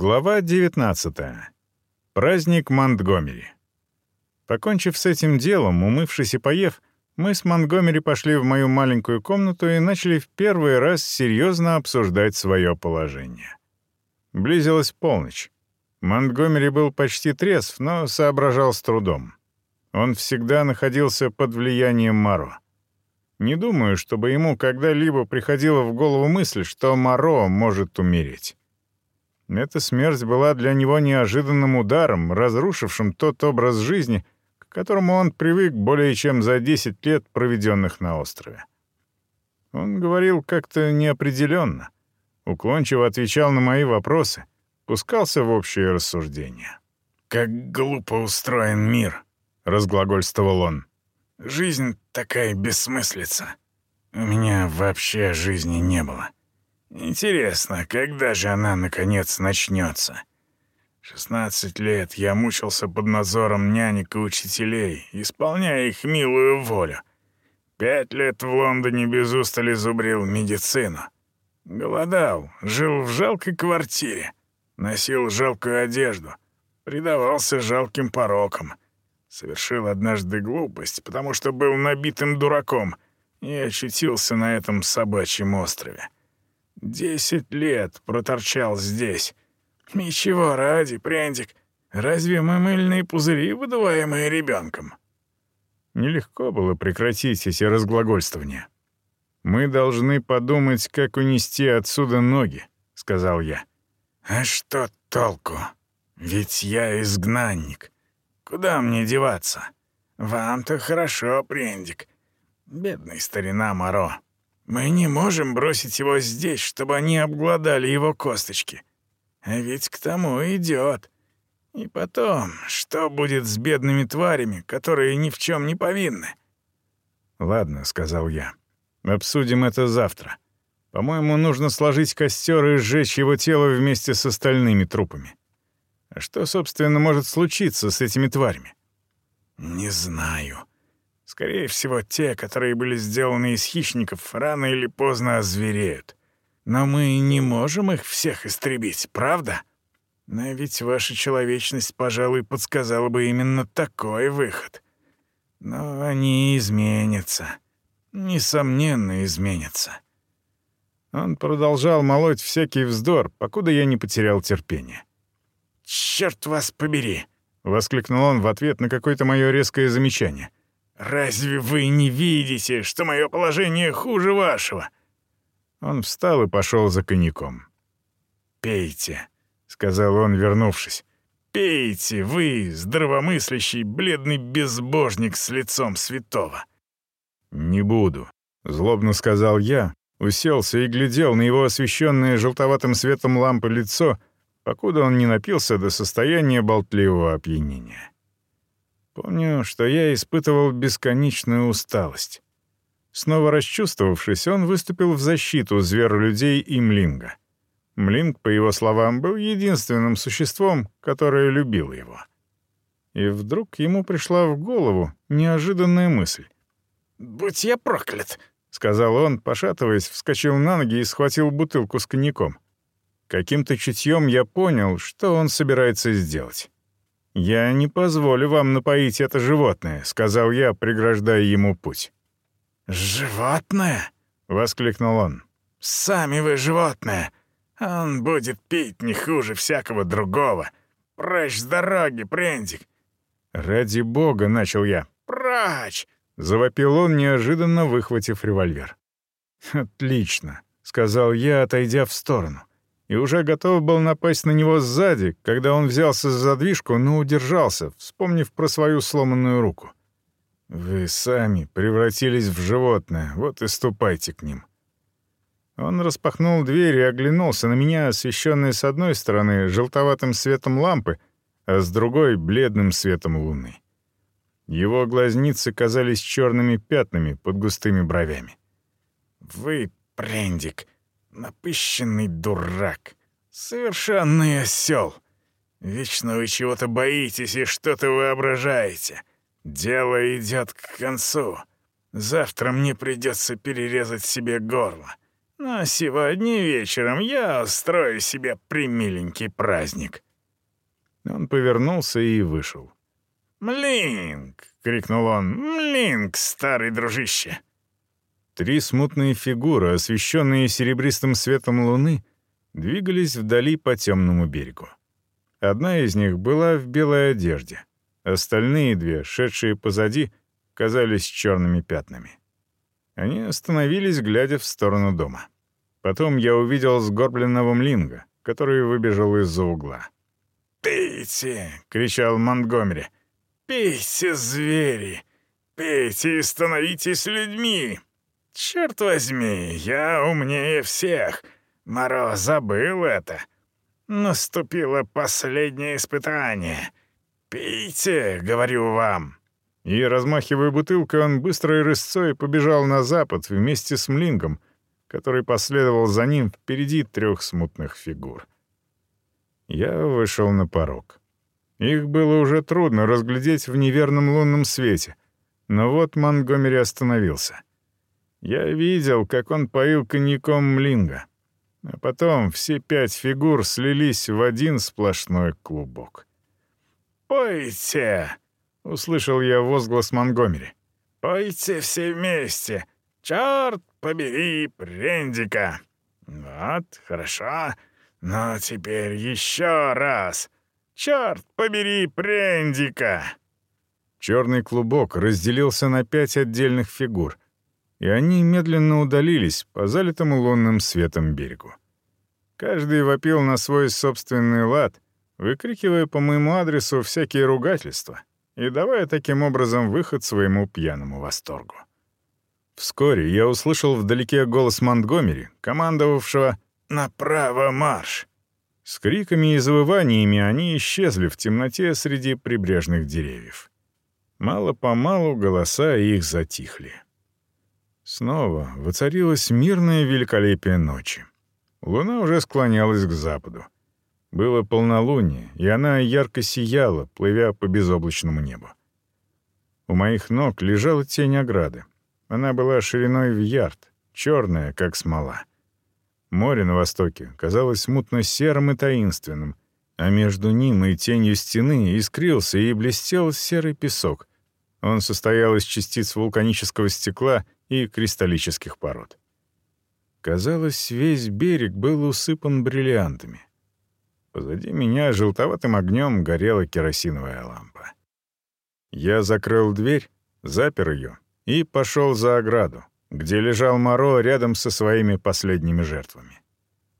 Глава 19. Праздник Монтгомери. Покончив с этим делом, умывшись и поев, мы с Монтгомери пошли в мою маленькую комнату и начали в первый раз серьезно обсуждать свое положение. Близилась полночь. Монтгомери был почти трезв, но соображал с трудом. Он всегда находился под влиянием Маро. Не думаю, чтобы ему когда-либо приходила в голову мысль, что Маро может умереть. Эта смерть была для него неожиданным ударом, разрушившим тот образ жизни, к которому он привык более чем за 10 лет, проведенных на острове. Он говорил как-то неопределенно, уклончиво отвечал на мои вопросы, пускался в общее рассуждение. «Как глупо устроен мир», — разглагольствовал он. «Жизнь такая бессмыслица. У меня вообще жизни не было. Интересно, когда же она, наконец, начнется? Шестнадцать лет я мучился под надзором нянек и учителей, исполняя их милую волю. Пять лет в Лондоне без устали зубрил медицину. Голодал, жил в жалкой квартире, носил жалкую одежду, предавался жалким порокам. Совершил однажды глупость, потому что был набитым дураком и очутился на этом собачьем острове. Десять лет проторчал здесь. Ничего ради, Прендик. Разве мы мыльные пузыри, выдуваемые ребенком? Нелегко было прекратить эти разглагольствования. «Мы должны подумать, как унести отсюда ноги», — сказал я. «А что толку? Ведь я изгнанник. Куда мне деваться? Вам-то хорошо, Прендик. Бедный старина Моро. Мы не можем бросить его здесь, чтобы они обглодали его косточки. А ведь к тому идет. И потом, что будет с бедными тварями, которые ни в чем не повинны? «Ладно», — сказал я. «Обсудим это завтра. По-моему, нужно сложить костер и сжечь его тело вместе с остальными трупами. А что, собственно, может случиться с этими тварями?» «Не знаю», Скорее всего, те, которые были сделаны из хищников, рано или поздно озвереют. Но мы не можем их всех истребить, правда? Но ведь ваша человечность, пожалуй, подсказала бы именно такой выход. Но они изменятся. Несомненно, изменятся. Он продолжал молоть всякий вздор, покуда я не потерял терпение. «Черт вас побери!» — воскликнул он в ответ на какое-то мое резкое замечание. «Разве вы не видите, что мое положение хуже вашего?» Он встал и пошел за коньяком. «Пейте», — сказал он, вернувшись. «Пейте, вы, здравомыслящий, бледный безбожник с лицом святого». «Не буду», — злобно сказал я, уселся и глядел на его освещенное желтоватым светом лампы лицо, покуда он не напился до состояния болтливого опьянения. Помню, что я испытывал бесконечную усталость. Снова расчувствовавшись, он выступил в защиту зверолюдей и Млинга. Млинг, по его словам, был единственным существом, которое любило его. И вдруг ему пришла в голову неожиданная мысль. «Будь я проклят!» — сказал он, пошатываясь, вскочил на ноги и схватил бутылку с коньяком. Каким-то чутьем я понял, что он собирается сделать. «Я не позволю вам напоить это животное», — сказал я, преграждая ему путь. «Животное?» — воскликнул он. «Сами вы животное. Он будет пить не хуже всякого другого. Прочь с дороги, Прендик!» «Ради бога!» — начал я. «Прочь!» — завопил он, неожиданно выхватив револьвер. «Отлично!» — сказал я, отойдя в сторону и уже готов был напасть на него сзади, когда он взялся за задвижку, но удержался, вспомнив про свою сломанную руку. «Вы сами превратились в животное, вот и ступайте к ним». Он распахнул дверь и оглянулся на меня, освещенный с одной стороны желтоватым светом лампы, а с другой — бледным светом луны. Его глазницы казались черными пятнами под густыми бровями. «Вы, Прендик», Напыщенный дурак. Совершенный осел. Вечно вы чего-то боитесь и что-то воображаете. Дело идет к концу. Завтра мне придется перерезать себе горло. Но сегодня вечером я устрою себе примиленький праздник». Он повернулся и вышел. «Млинк!» — крикнул он. «Млинк, старый дружище!» Три смутные фигуры, освещенные серебристым светом луны, двигались вдали по темному берегу. Одна из них была в белой одежде. Остальные две, шедшие позади, казались черными пятнами. Они остановились, глядя в сторону дома. Потом я увидел сгорбленного млинга, который выбежал из-за угла. «Пейте!» — кричал Монтгомери. «Пейте, звери! Пейте и становитесь людьми! Черт возьми, я умнее всех! Моро забыл это! Наступило последнее испытание! Пейте, говорю вам!» И, размахивая бутылкой, он быстрой рысцой побежал на запад вместе с Млингом, который последовал за ним впереди трех смутных фигур. Я вышел на порог. Их было уже трудно разглядеть в неверном лунном свете, но вот Монгомери остановился. Я видел, как он поил коньяком Млинга, а потом все пять фигур слились в один сплошной клубок. «Пойте!» — услышал я возглас Монгомери. «Пойте все вместе! Черт побери Прендика!» «Вот, хорошо. Но теперь еще раз. Черт побери Прендика!» Черный клубок разделился на пять отдельных фигур, и они медленно удалились по залитому лунным светом берегу. Каждый вопил на свой собственный лад, выкрикивая по моему адресу всякие ругательства и давая таким образом выход своему пьяному восторгу. Вскоре я услышал вдалеке голос Монтгомери, командовавшего «Направо марш!». С криками и завываниями они исчезли в темноте среди прибрежных деревьев. Мало-помалу голоса их затихли. Снова воцарилось мирное великолепие ночи. Луна уже склонялась к западу. Было полнолуние, и она ярко сияла, плывя по безоблачному небу. У моих ног лежала тень ограды. Она была шириной в ярд, черная, как смола. Море на востоке казалось мутно серым и таинственным, а между ним и тенью стены искрился и блестел серый песок. Он состоял из частиц вулканического стекла и кристаллических пород. Казалось, весь берег был усыпан бриллиантами. Позади меня желтоватым огнем горела керосиновая лампа. Я закрыл дверь, запер ее и пошел за ограду, где лежал Моро рядом со своими последними жертвами.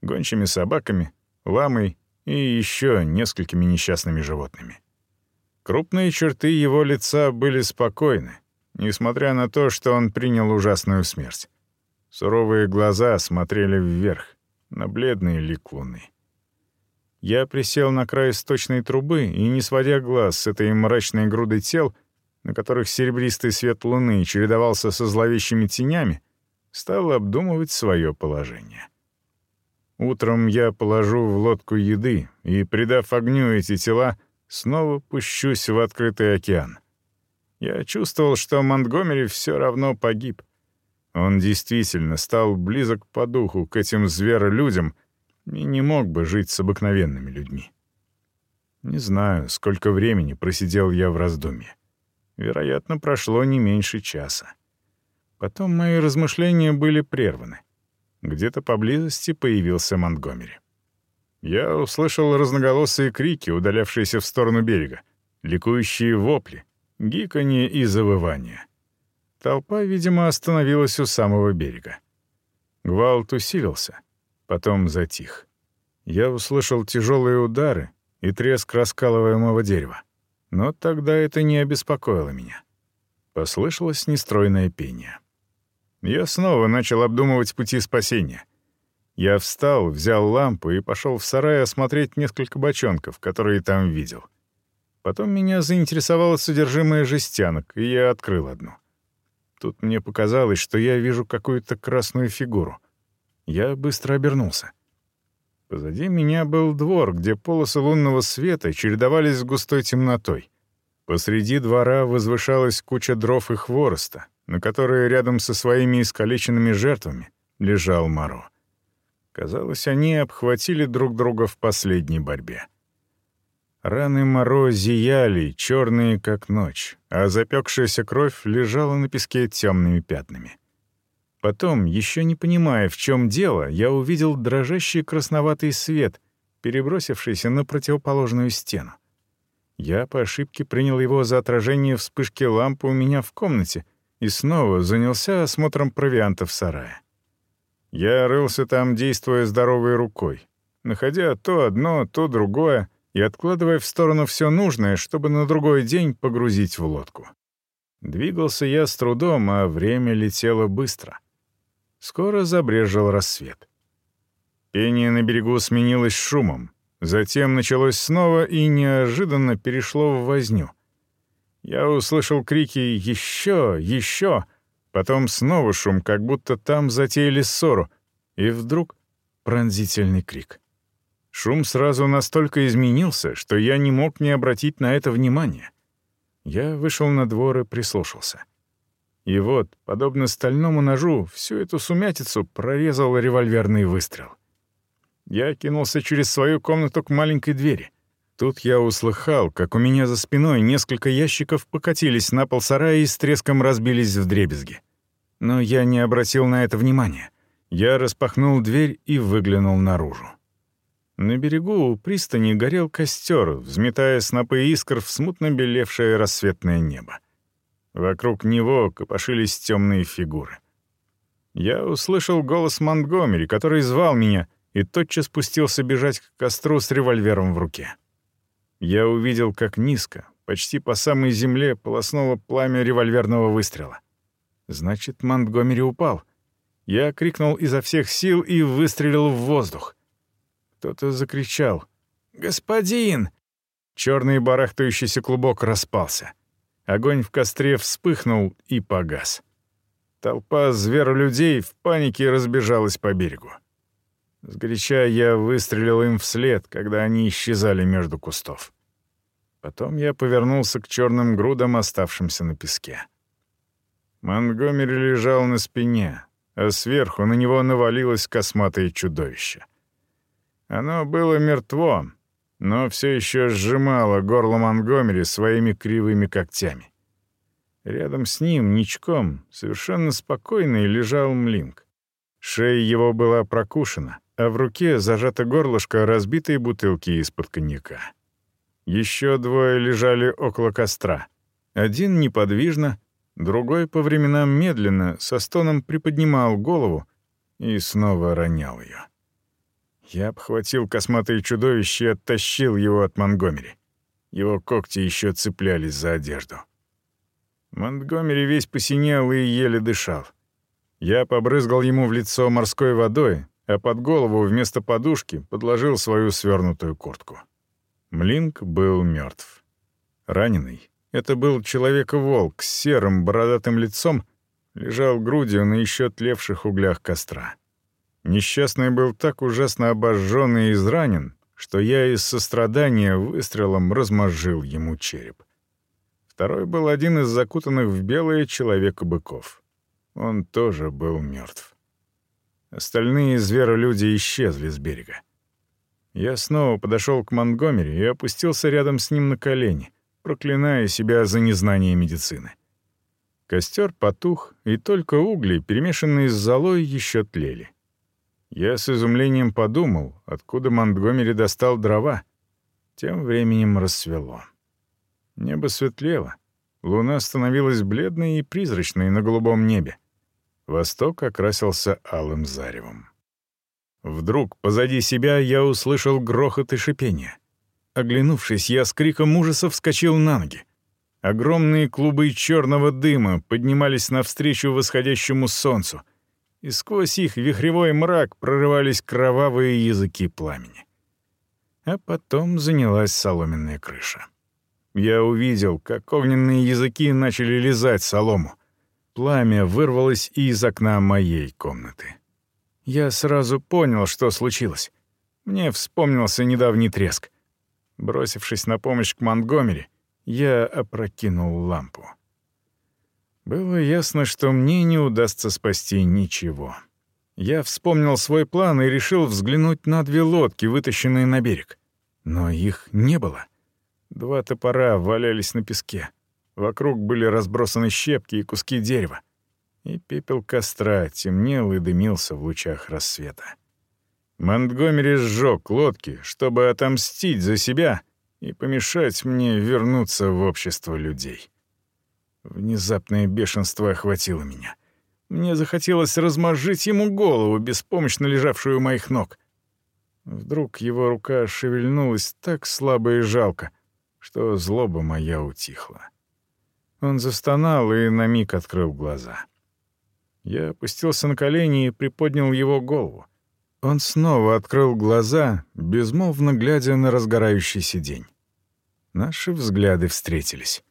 Гончими собаками, ламой и еще несколькими несчастными животными. Крупные черты его лица были спокойны, несмотря на то, что он принял ужасную смерть. Суровые глаза смотрели вверх, на бледный лик луны. Я присел на край сточной трубы и, не сводя глаз с этой мрачной грудой тел, на которых серебристый свет луны чередовался со зловещими тенями, стал обдумывать свое положение. Утром я положу в лодку еды и, придав огню эти тела, снова пущусь в открытый океан. Я чувствовал, что Монтгомери все равно погиб. Он действительно стал близок по духу к этим зверолюдям и не мог бы жить с обыкновенными людьми. Не знаю, сколько времени просидел я в раздумье. Вероятно, прошло не меньше часа. Потом мои размышления были прерваны. Где-то поблизости появился Монтгомери. Я услышал разноголосые крики, удалявшиеся в сторону берега, ликующие вопли, гиканье и завывание. Толпа, видимо, остановилась у самого берега. Гвалт усилился, потом затих. Я услышал тяжелые удары и треск раскалываемого дерева. Но тогда это не обеспокоило меня. Послышалось нестройное пение. Я снова начал обдумывать пути спасения. Я встал, взял лампу и пошел в сарай осмотреть несколько бочонков, которые там видел. Потом меня заинтересовало содержимое жестянок, и я открыл одну. Тут мне показалось, что я вижу какую-то красную фигуру. Я быстро обернулся. Позади меня был двор, где полосы лунного света чередовались с густой темнотой. Посреди двора возвышалась куча дров и хвороста, на которые рядом со своими искалеченными жертвами лежал Моро. Казалось, они обхватили друг друга в последней борьбе. Раны Моро зияли, черные как ночь, а запекшаяся кровь лежала на песке темными пятнами. Потом, еще не понимая, в чем дело, я увидел дрожащий красноватый свет, перебросившийся на противоположную стену. Я по ошибке принял его за отражение вспышки лампы у меня в комнате и снова занялся осмотром провианта в сарае. Я рылся там, действуя здоровой рукой, находя то одно, то другое и откладывая в сторону все нужное, чтобы на другой день погрузить в лодку. Двигался я с трудом, а время летело быстро. Скоро забрежил рассвет. Пение на берегу сменилось шумом, Затем началось снова и неожиданно перешло в возню. Я услышал крики «Еще! Еще!», потом снова шум, как будто там затеяли ссору, и вдруг пронзительный крик. Шум сразу настолько изменился, что я не мог не обратить на это внимания. Я вышел на двор и прислушался. И вот, подобно стальному ножу, всю эту сумятицу прорезал револьверный выстрел. Я кинулся через свою комнату к маленькой двери. Тут я услыхал, как у меня за спиной несколько ящиков покатились на пол сарая и с треском разбились в дребезги. Но я не обратил на это внимания. Я распахнул дверь и выглянул наружу. На берегу у пристани горел костер, взметая снопы искр в смутно белевшее рассветное небо. Вокруг него копошились темные фигуры. Я услышал голос Монтгомери, который звал меня — и тотчас спустился бежать к костру с револьвером в руке. Я увидел, как низко, почти по самой земле, полоснуло пламя револьверного выстрела. Значит, Монтгомери упал. Я крикнул изо всех сил и выстрелил в воздух. Кто-то закричал «Господин!» Черный барахтающийся клубок распался. Огонь в костре вспыхнул и погас. Толпа зверолюдей в панике разбежалась по берегу. Сгоряча я выстрелил им вслед, когда они исчезали между кустов. Потом я повернулся к черным грудам, оставшимся на песке. Монгомери лежал на спине, а сверху на него навалилось косматое чудовище. Оно было мертво, но все еще сжимало горло Монгомери своими кривыми когтями. Рядом с ним, ничком, совершенно спокойный, лежал Млинк. Шея его была прокушена — а в руке зажато горлышко разбитой бутылки из-под коньяка. Еще двое лежали около костра. Один неподвижно, другой по временам медленно, со стоном приподнимал голову и снова ронял ее. Я обхватил косматое чудовище и оттащил его от Монгомери. Его когти еще цеплялись за одежду. Монтгомери весь посинел и еле дышал. Я побрызгал ему в лицо морской водой, а под голову вместо подушки подложил свою свернутую куртку. Млинк был мертв. Раненый, это был человек-волк с серым бородатым лицом, лежал грудью на еще тлевших углях костра. Несчастный был так ужасно обожжен и изранен, что я из сострадания выстрелом размозжил ему череп. Второй был один из закутанных в белое человека-быков. Он тоже был мертв. Остальные зверолюди исчезли с берега. Я снова подошел к Монгомери и опустился рядом с ним на колени, проклиная себя за незнание медицины. Костер потух, и только угли, перемешанные с золой, еще тлели. Я с изумлением подумал, откуда Монтгомери достал дрова. Тем временем рассвело. Небо светлело. Луна становилась бледной и призрачной на голубом небе. Восток окрасился алым заревом. Вдруг позади себя я услышал грохот и шипение. Оглянувшись, я с криком ужаса вскочил на ноги. Огромные клубы черного дыма поднимались навстречу восходящему солнцу, и сквозь их вихревой мрак прорывались кровавые языки пламени. А потом занялась соломенная крыша. Я увидел, как огненные языки начали лизать солому. Пламя вырвалось из окна моей комнаты. Я сразу понял, что случилось. Мне вспомнился недавний треск. Бросившись на помощь к Монтгомери, я опрокинул лампу. Было ясно, что мне не удастся спасти ничего. Я вспомнил свой план и решил взглянуть на две лодки, вытащенные на берег. Но их не было. Два топора валялись на песке. Вокруг были разбросаны щепки и куски дерева. И пепел костра темнел и дымился в лучах рассвета. Монтгомери сжег лодки, чтобы отомстить за себя и помешать мне вернуться в общество людей. Внезапное бешенство охватило меня. Мне захотелось размозжить ему голову, беспомощно лежавшую у моих ног. Вдруг его рука шевельнулась так слабо и жалко, что злоба моя утихла. Он застонал и на миг открыл глаза. Я опустился на колени и приподнял его голову. Он снова открыл глаза, безмолвно глядя на разгорающийся день. Наши взгляды встретились.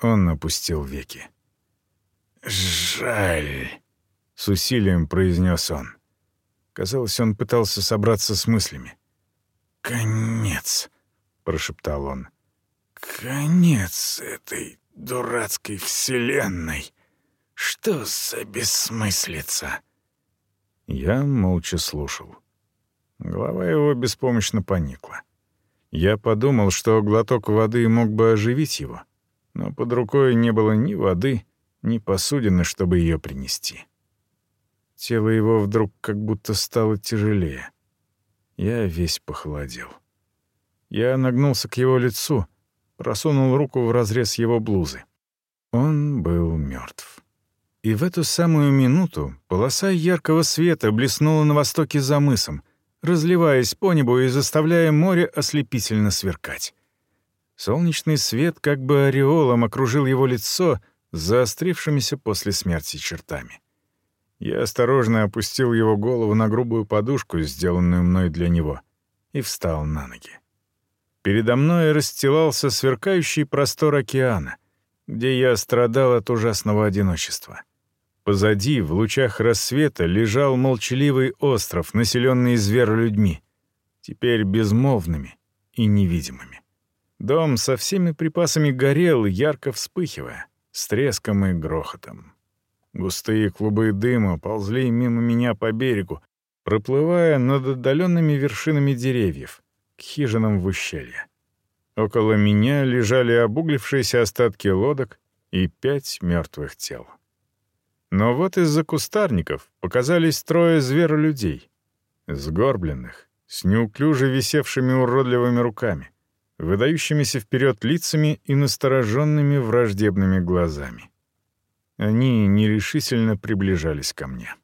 Он опустил веки. «Жаль», — с усилием произнес он. Казалось, он пытался собраться с мыслями. «Конец», — прошептал он. «Конец этой дурацкой вселенной. Что за бессмыслица?» Я молча слушал. Голова его беспомощно поникла. Я подумал, что глоток воды мог бы оживить его, но под рукой не было ни воды, ни посудины, чтобы ее принести. Тело его вдруг как будто стало тяжелее. Я весь похолодел. Я нагнулся к его лицу, просунул руку в разрез его блузы. Он был мертв. И в эту самую минуту полоса яркого света блеснула на востоке за мысом, разливаясь по небу и заставляя море ослепительно сверкать. Солнечный свет как бы ореолом окружил его лицо заострившимися после смерти чертами. Я осторожно опустил его голову на грубую подушку, сделанную мной для него, и встал на ноги. Передо мной расстилался сверкающий простор океана, где я страдал от ужасного одиночества. Позади, в лучах рассвета, лежал молчаливый остров, населенный зверолюдьми, теперь безмолвными и невидимыми. Дом со всеми припасами горел, ярко вспыхивая, с треском и грохотом. Густые клубы дыма ползли мимо меня по берегу, проплывая над отдаленными вершинами деревьев, к хижинам в ущелье. Около меня лежали обуглившиеся остатки лодок и пять мертвых тел. Но вот из-за кустарников показались трое зверолюдей, сгорбленных, с неуклюже висевшими уродливыми руками, выдающимися вперед лицами и настороженными враждебными глазами. Они нерешительно приближались ко мне.